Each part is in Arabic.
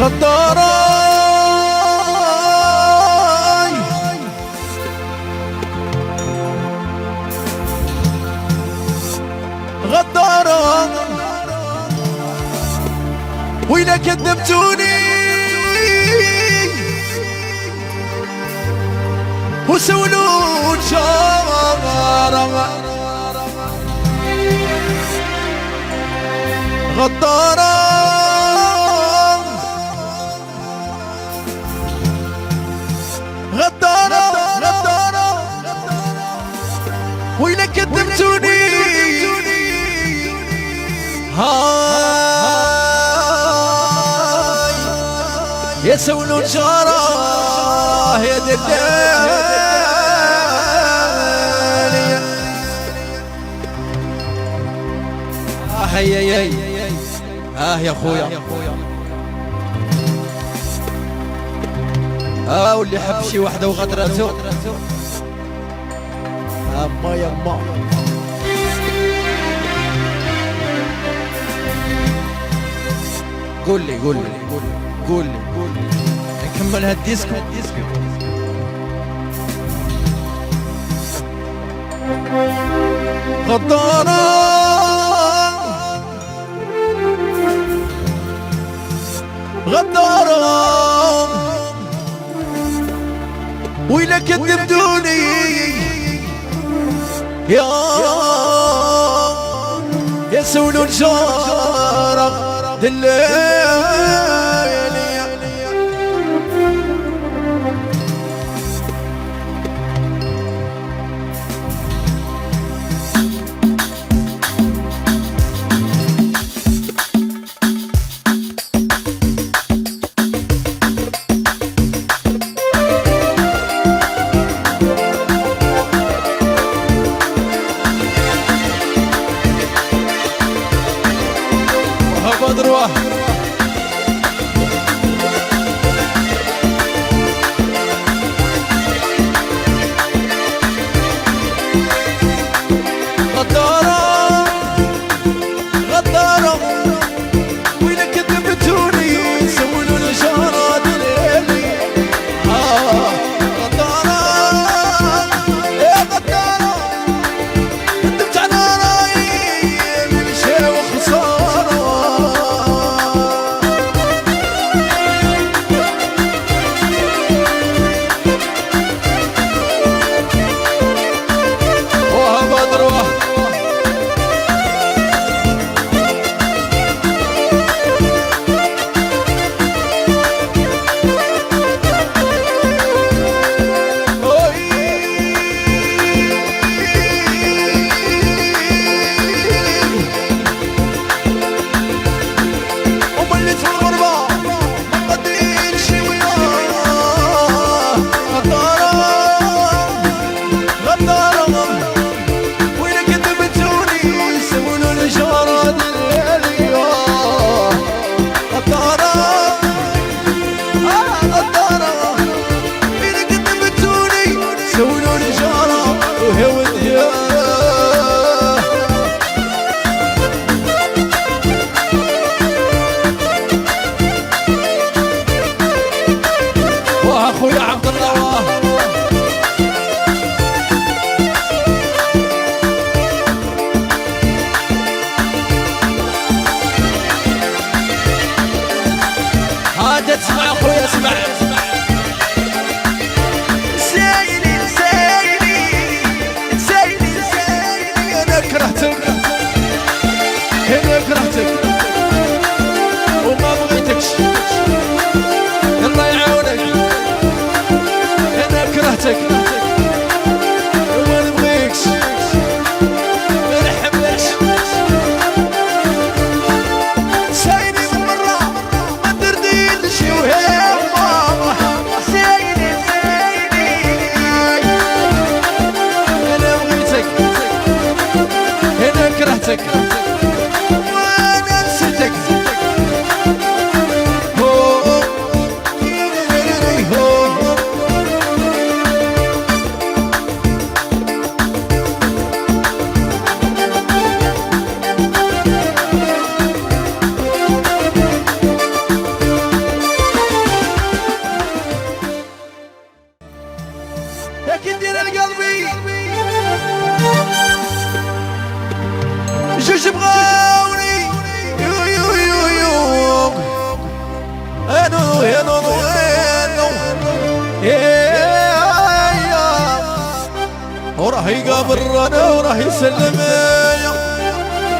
غدارة غدارة وإذا كذبتوني وسولون شارة. غدارة وإذا كذبتوني هاي يسولون شارة يا دلال آه هي هي آه يا خويا آه واللي حب شي وحدة وغدرته. أما يما قول لي قول لي قول لي قول لي نكمل هالديسكو. غدارة. غدارة. وإلا كذبتوني يا يا سولون شارة دلال تبغوني يو يو يو يو انو انو يا وراه يقابل رنا وراه يسلم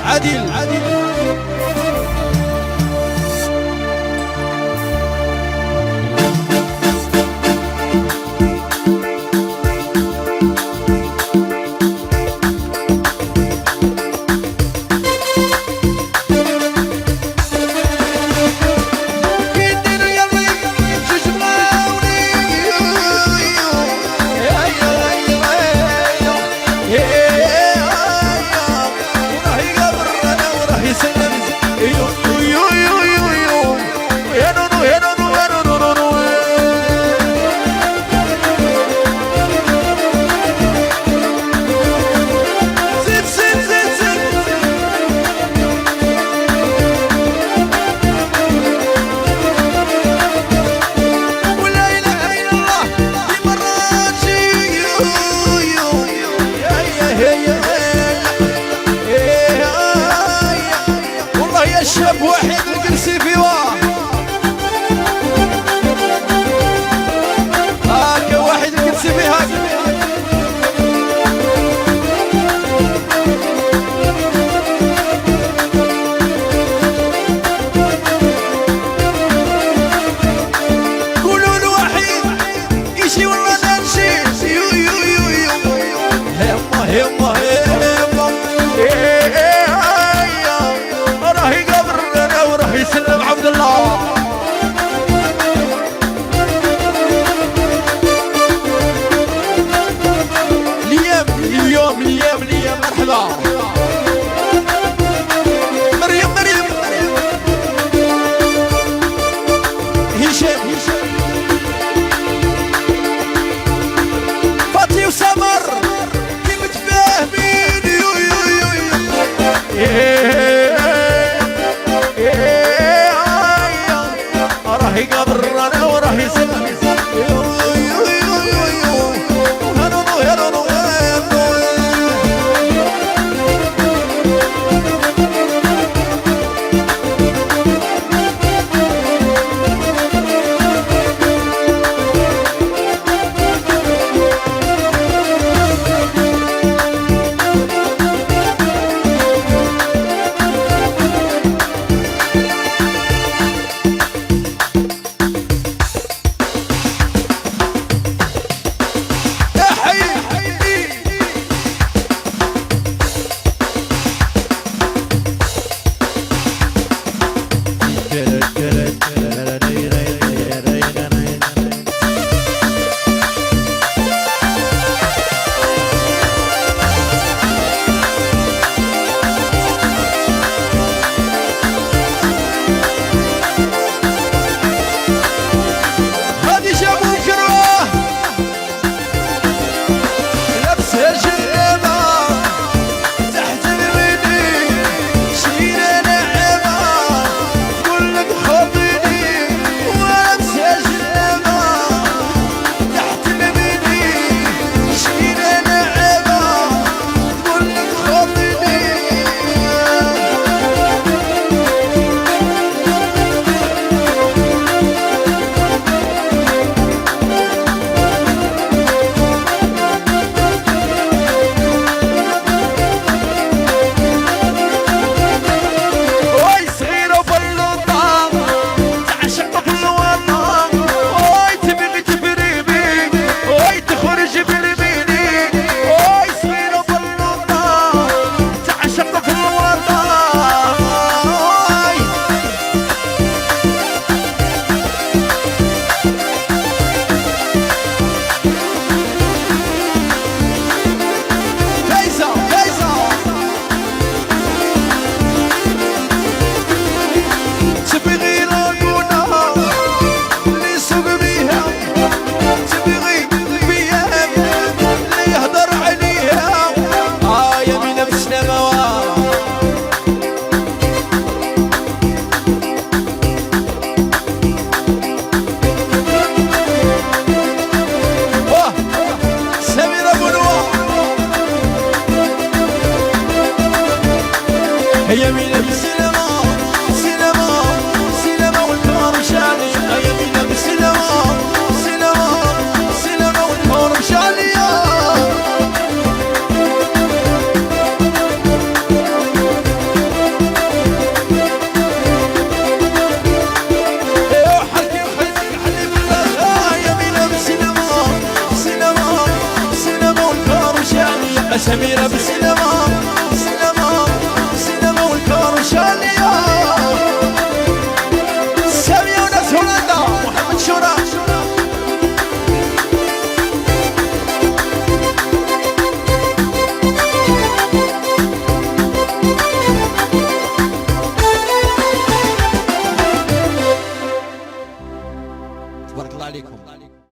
عديل عديل eu morrer.